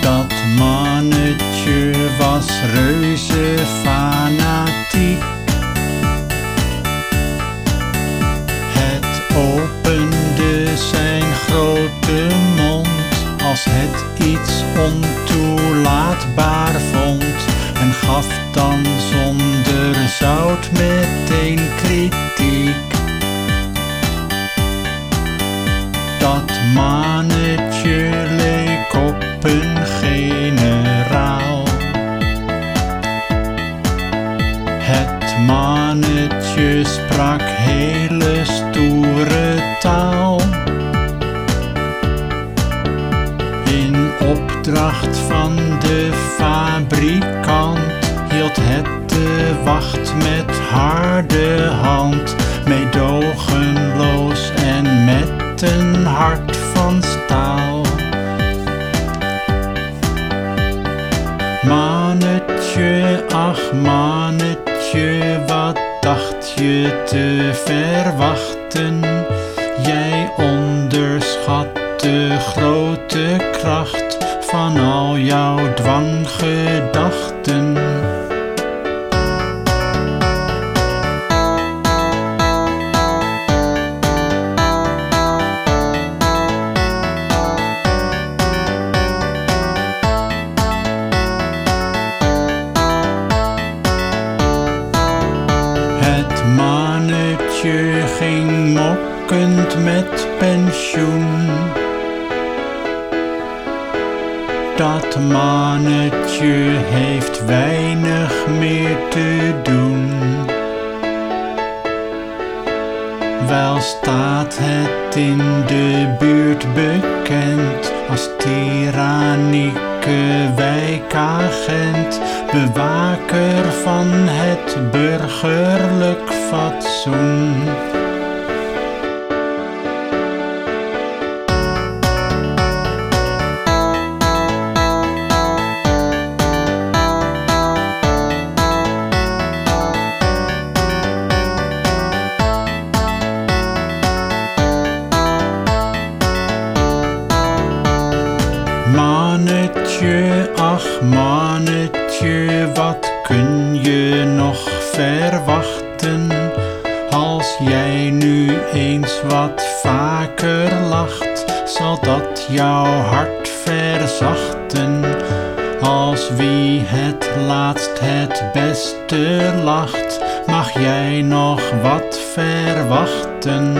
Dat mannetje was reuze fanatiek. Het opende zijn grote mond als het iets ontoelaatbaar vond en gaf dan zonder zout meteen kritiek. Mannetje sprak hele stoere taal. In opdracht van de fabrikant hield het de wacht met harde hand, meedogenloos en met een hart van staal. Mannetje, ach mannetje, wat dacht je te verwachten? Jij onderschat de grote kracht van al jouw dwanggedachten. Ging mokkend met pensioen. Dat mannetje heeft weinig meer te doen. Wel staat het in de buurt bekend als tyrannieke wijkagent, bewaker van het burgerlijk fatsoen. Mannetje, ach mannetje, wat kun je nog verwachten? Als jij nu eens wat vaker lacht, zal dat jouw hart verzachten. Als wie het laatst het beste lacht, mag jij nog wat verwachten.